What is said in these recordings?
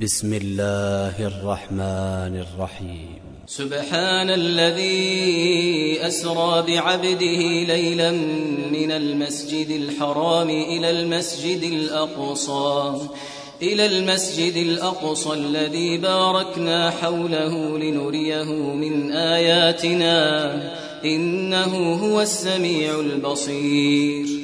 بسم الله الرحمن الرحيم. سبحان الذي أسرى بعبده ليلا من المسجد الحرام إلى المسجد الأقصى إلى المسجد الأقصى الذي باركنا حوله لنريه من آياتنا إنه هو السميع البصير.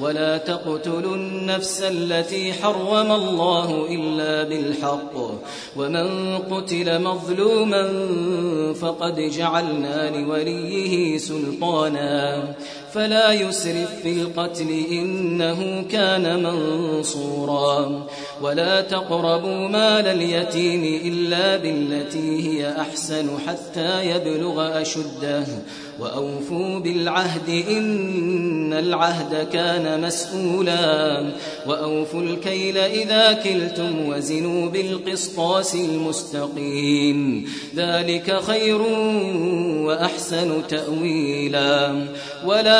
ولا تقتلوا النفس التي حرم الله إلا بالحق. ومن قتل مظلوما فقد جعلنا لوليه سلطانا. فلا يسرف في القتل إنه كان منصورا. ولا تقربوا مال اليتيم إلا بالتي هي أحسن حتى يبلغ أشده. وأوفوا بالعهد إن العهد كان مسؤولا. وأوفوا الكيل إذا كلتم وزنوا بالقسطاس المستقيم. ذلك خير وأحسن تأويلا. ولا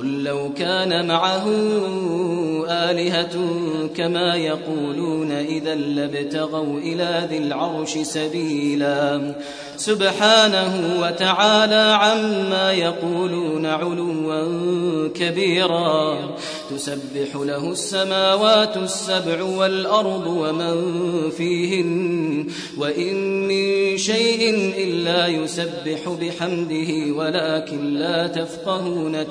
قل لو كان معه آلهة كما يقولون إذا لابتغوا إلى ذي العرش سبيلا. سبحانه وتعالى عما يقولون علوا كبيرا. تسبح له السماوات السبع والأرض ومن فيهن. وإن من شيء إلا يسبح بحمده ولكن لا تفقهون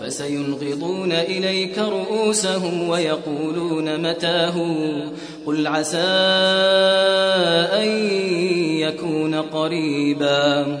فسينغضون إليك رؤوسهم ويقولون متاه؟ قل عسى أن يكون قريبا.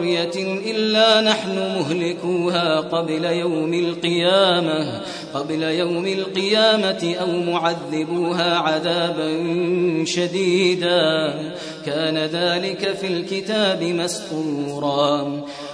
قرية إلا نحن مهلكوها قبل يوم القيامة قبل يوم القيامة أو معذبوها عذابا شديدا. كان ذلك في الكتاب مسطورا.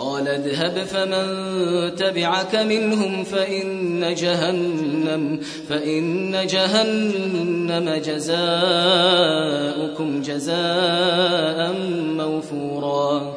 قال اذهب فمن تبعك منهم فإن جهنم فإن جهنم جزاؤكم جزاء موفورا.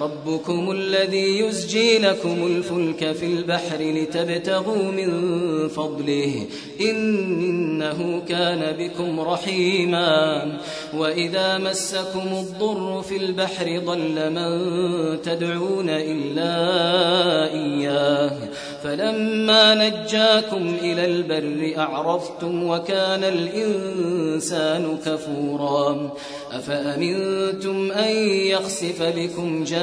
ربكم الذي يزجي لكم الفلك في البحر لتبتغوا من فضله إنه كان بكم رحيما وإذا مسكم الضر في البحر ضل من تدعون إلا إياه فلما نجاكم إلى البر أعرفتم وكان الإنسان كفورا أفأمنتم أن يخسف بكم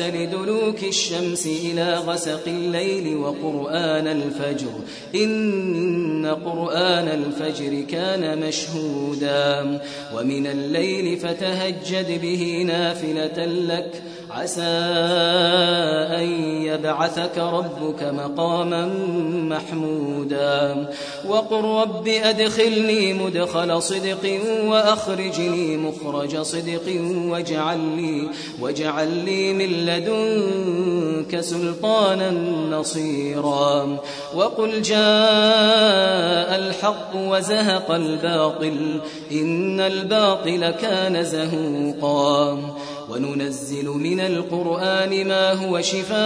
لدلوك الشمس إلى غسق الليل وقرآن الفجر. إن قرآن الفجر كان مشهودا. ومن الليل فتهجد به نافلة لك. عسى أن يبعثك ربك مقاما محمودا. وقل رب أدخلني مدخل صدق وأخرجني مخرج صدق واجعل لي, واجعل لي من لدنك سلطانا نصيرا. وقل جاء الحق وزهق الباطل إن الباطل كان زهوقا. وننزل من القرآن ما هو شفاء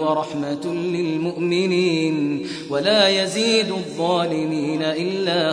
ورحمة للمؤمنين ولا يزيد الظالمين إلا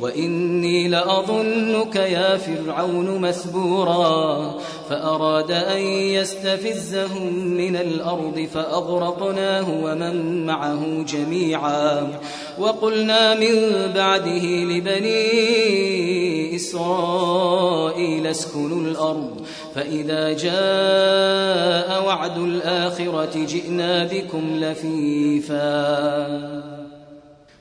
وإني لأظنك يا فرعون مثبورا فأراد أن يستفزهم من الأرض فأغرقناه ومن معه جميعا. وقلنا من بعده لبني إسرائيل اسكنوا الأرض فإذا جاء وعد الآخرة جئنا بكم لفيفا.